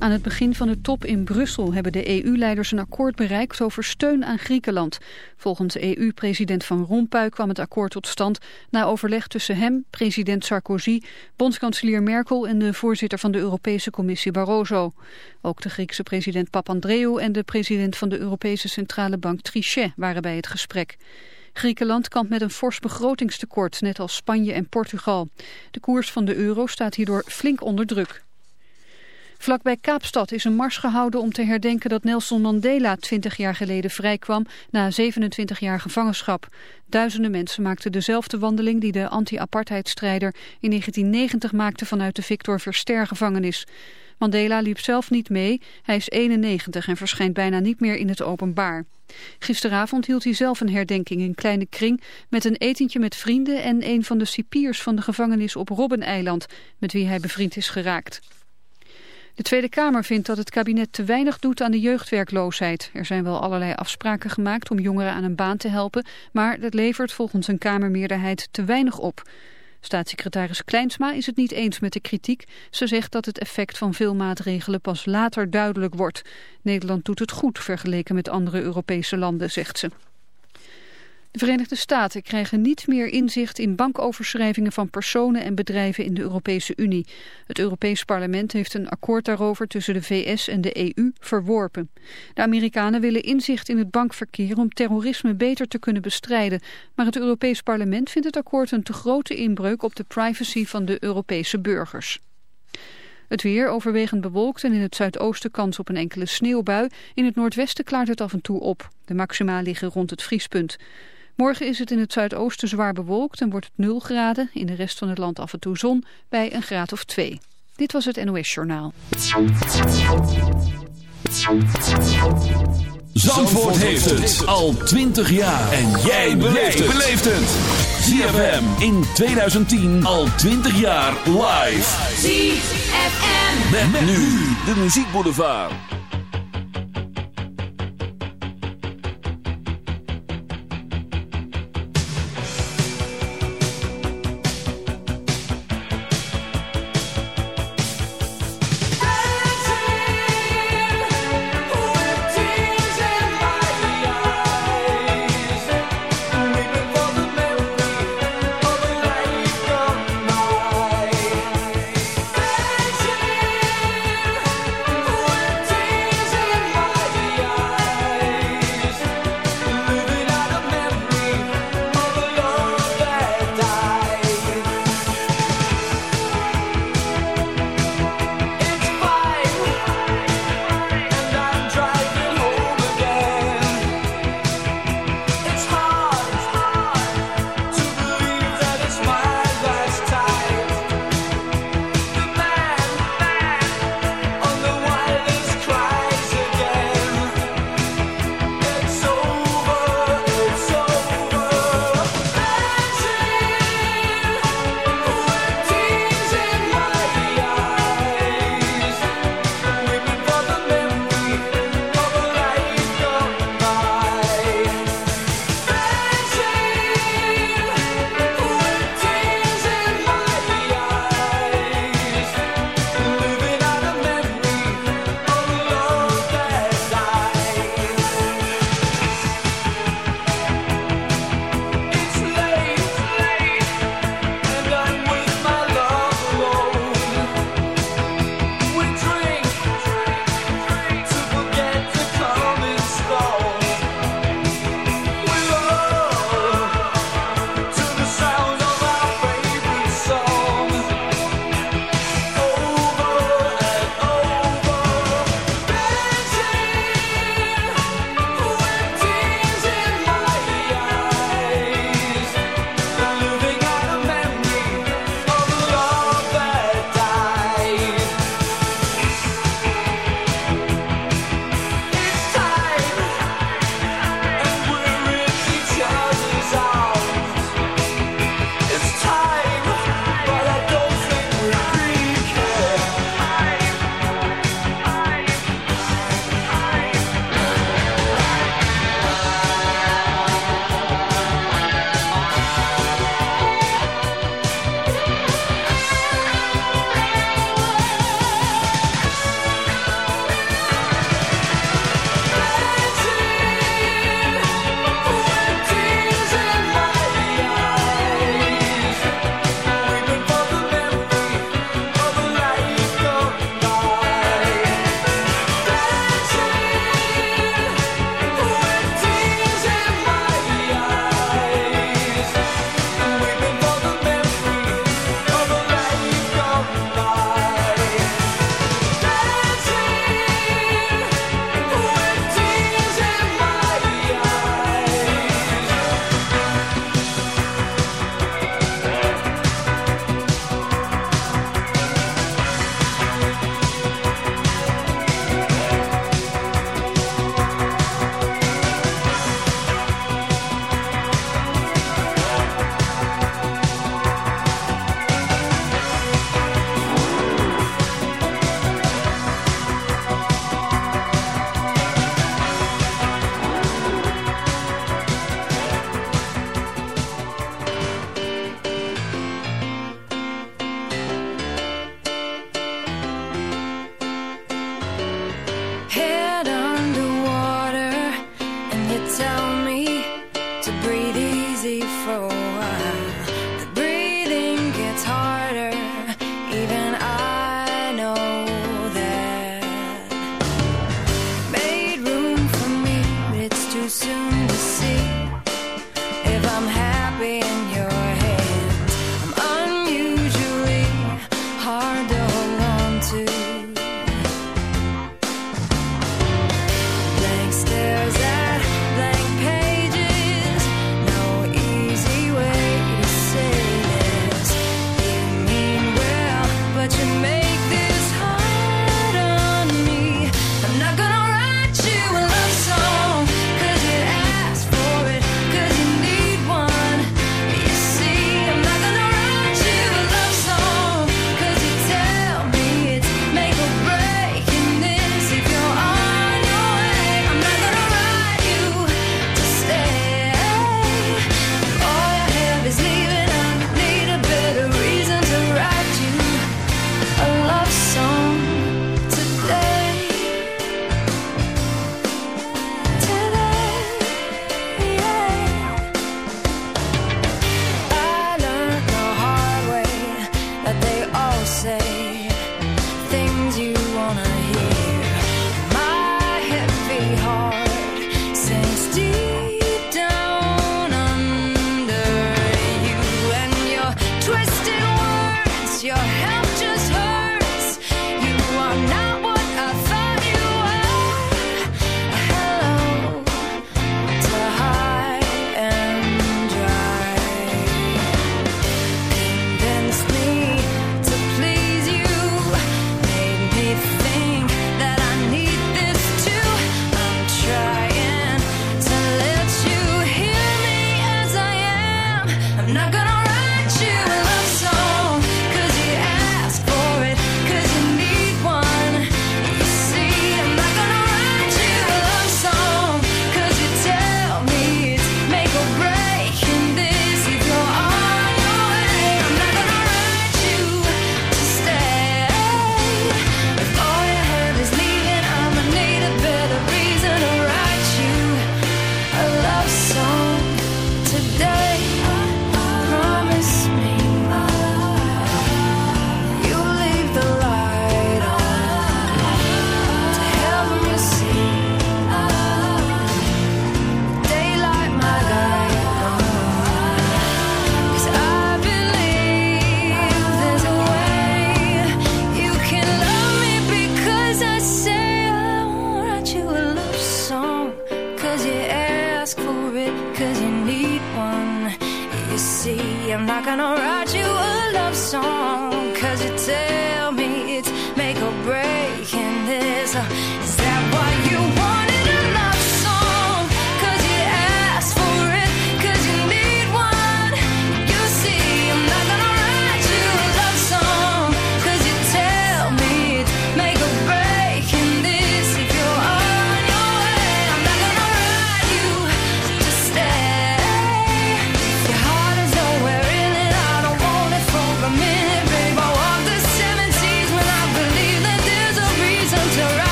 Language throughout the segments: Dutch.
Aan het begin van de top in Brussel hebben de EU-leiders een akkoord bereikt over steun aan Griekenland. Volgens EU-president Van Rompuy kwam het akkoord tot stand na overleg tussen hem, president Sarkozy, bondskanselier Merkel en de voorzitter van de Europese Commissie Barroso. Ook de Griekse president Papandreou en de president van de Europese Centrale Bank Trichet waren bij het gesprek. Griekenland kampt met een fors begrotingstekort, net als Spanje en Portugal. De koers van de euro staat hierdoor flink onder druk. Vlakbij Kaapstad is een mars gehouden om te herdenken dat Nelson Mandela 20 jaar geleden vrijkwam na 27 jaar gevangenschap. Duizenden mensen maakten dezelfde wandeling die de anti-apartheidstrijder in 1990 maakte vanuit de Victor Verster gevangenis. Mandela liep zelf niet mee, hij is 91 en verschijnt bijna niet meer in het openbaar. Gisteravond hield hij zelf een herdenking in kleine kring met een etentje met vrienden en een van de cipiers van de gevangenis op Robbeneiland, met wie hij bevriend is geraakt. De Tweede Kamer vindt dat het kabinet te weinig doet aan de jeugdwerkloosheid. Er zijn wel allerlei afspraken gemaakt om jongeren aan een baan te helpen, maar dat levert volgens een Kamermeerderheid te weinig op. Staatssecretaris Kleinsma is het niet eens met de kritiek. Ze zegt dat het effect van veel maatregelen pas later duidelijk wordt. Nederland doet het goed vergeleken met andere Europese landen, zegt ze. De Verenigde Staten krijgen niet meer inzicht in bankoverschrijvingen van personen en bedrijven in de Europese Unie. Het Europees Parlement heeft een akkoord daarover tussen de VS en de EU verworpen. De Amerikanen willen inzicht in het bankverkeer om terrorisme beter te kunnen bestrijden. Maar het Europees Parlement vindt het akkoord een te grote inbreuk op de privacy van de Europese burgers. Het weer overwegend bewolkt en in het zuidoosten kans op een enkele sneeuwbui. In het noordwesten klaart het af en toe op. De maxima liggen rond het vriespunt. Morgen is het in het zuidoosten zwaar bewolkt en wordt het 0 graden. In de rest van het land af en toe zon bij een graad of 2. Dit was het NOS Journaal. Zandvoort heeft het al 20 jaar. En jij beleeft het. ZFM in 2010 al 20 jaar live. ZFM. Met, nu de muziekboulevard.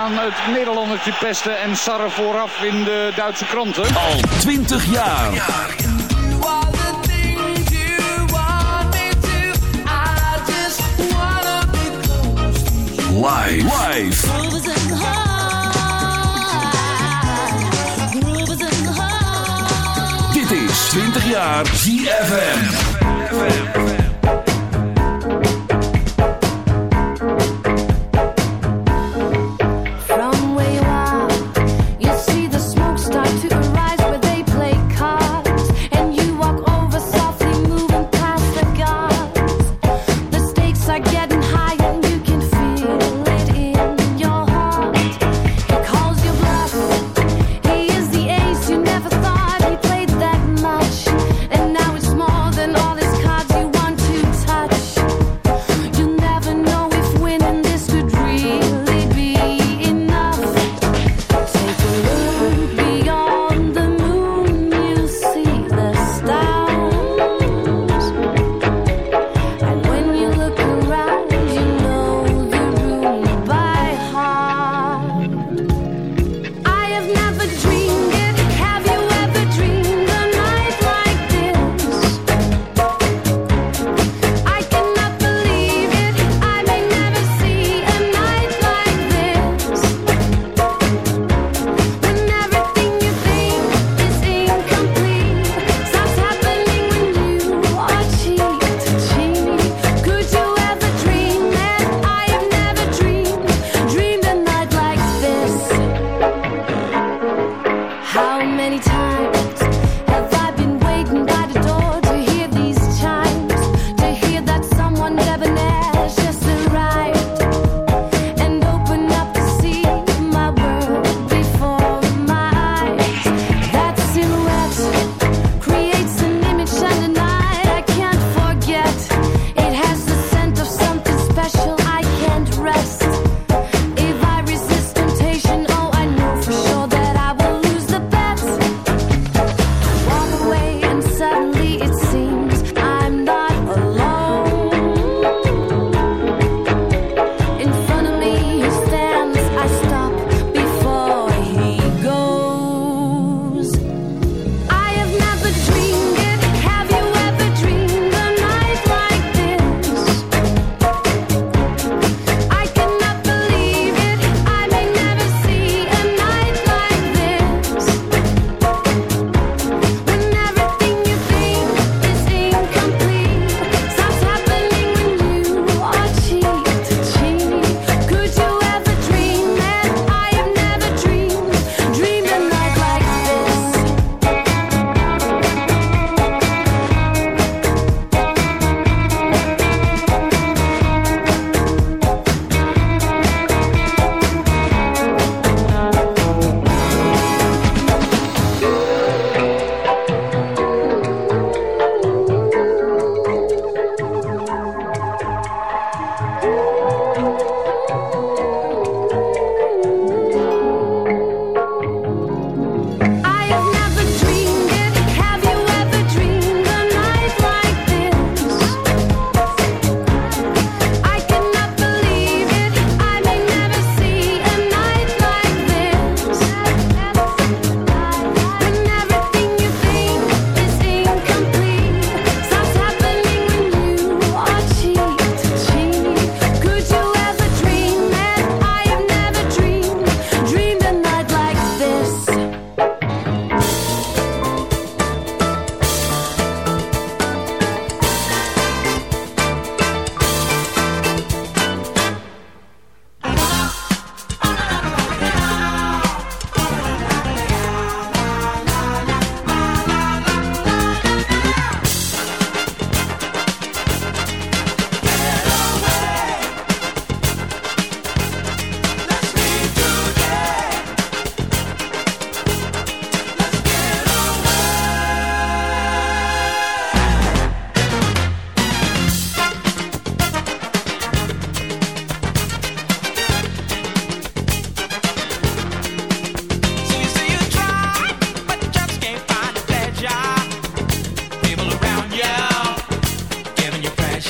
aan het Nederlandertje pesten en sarren vooraf in de Duitse kranten. Al oh. 20 jaar. Live. Live. Dit is 20 jaar ZFM.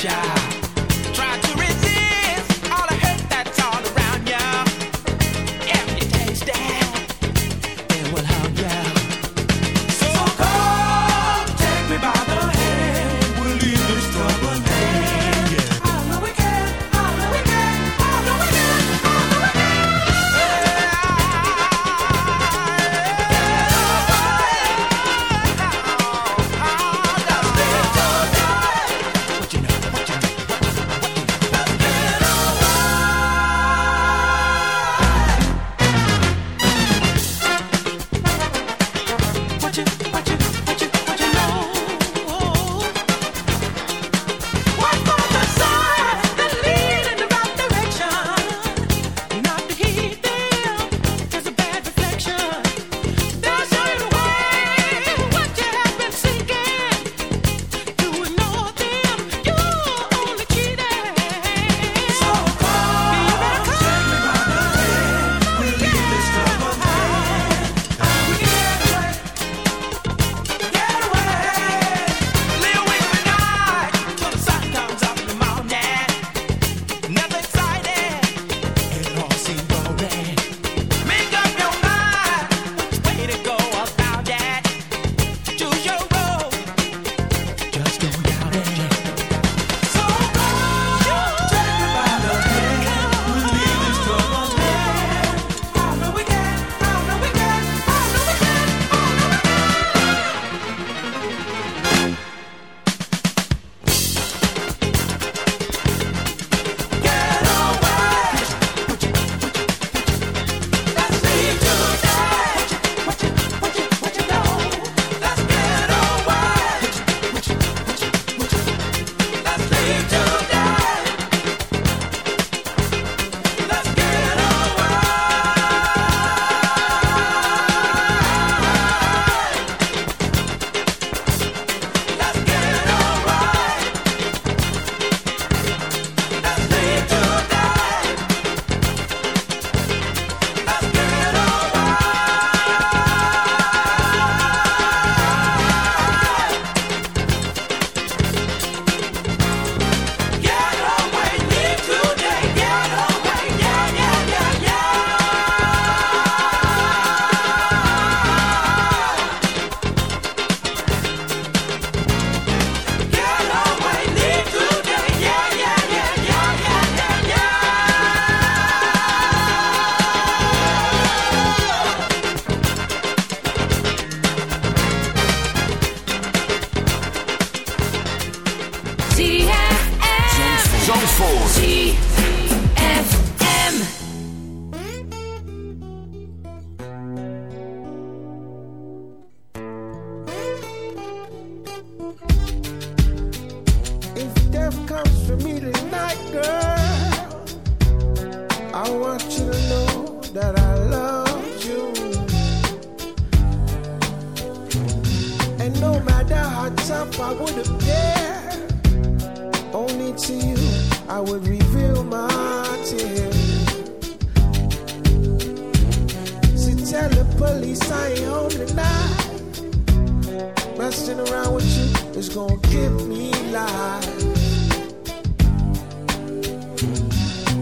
shot.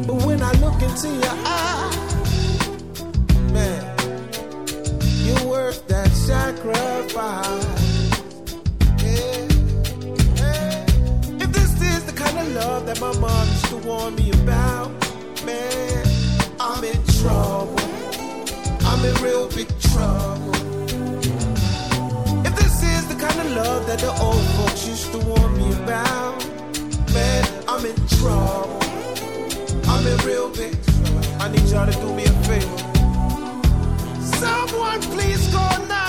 But when I look into your eyes, man, you're worth that sacrifice. Yeah. If this is the kind of love that my mom used to warn me about, man, I'm in trouble. I'm in real big trouble kind of love that the old folks used to warn me about. Man, I'm in trouble. I'm in real big trouble. I need y'all to do me a favor. Someone please call now.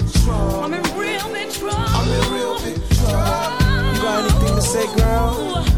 I'm in real big trouble. I'm in real big trouble. You got anything to say, girl?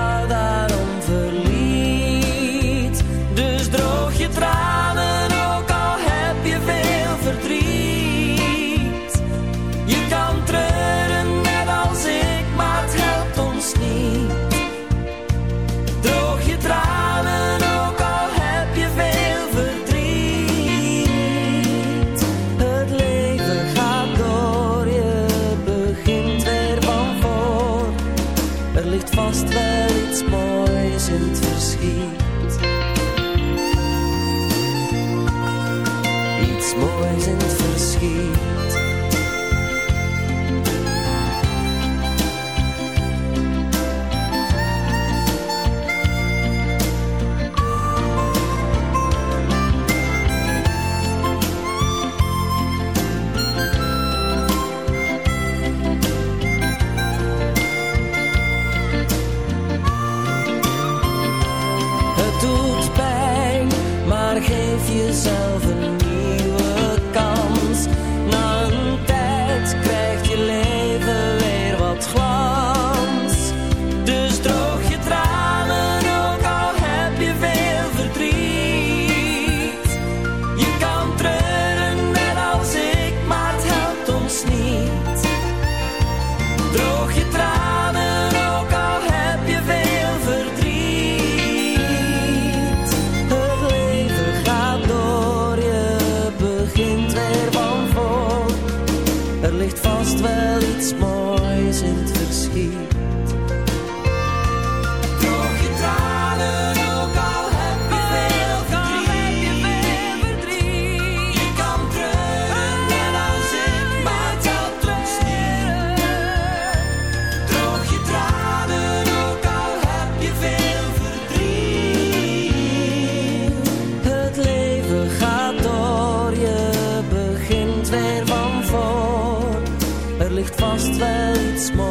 small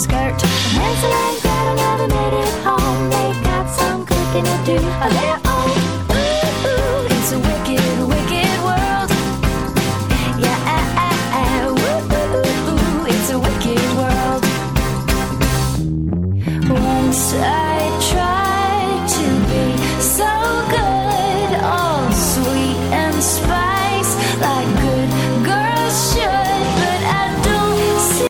skirt. Nancy and Gretel never made it home. They got some cooking to do. Oh,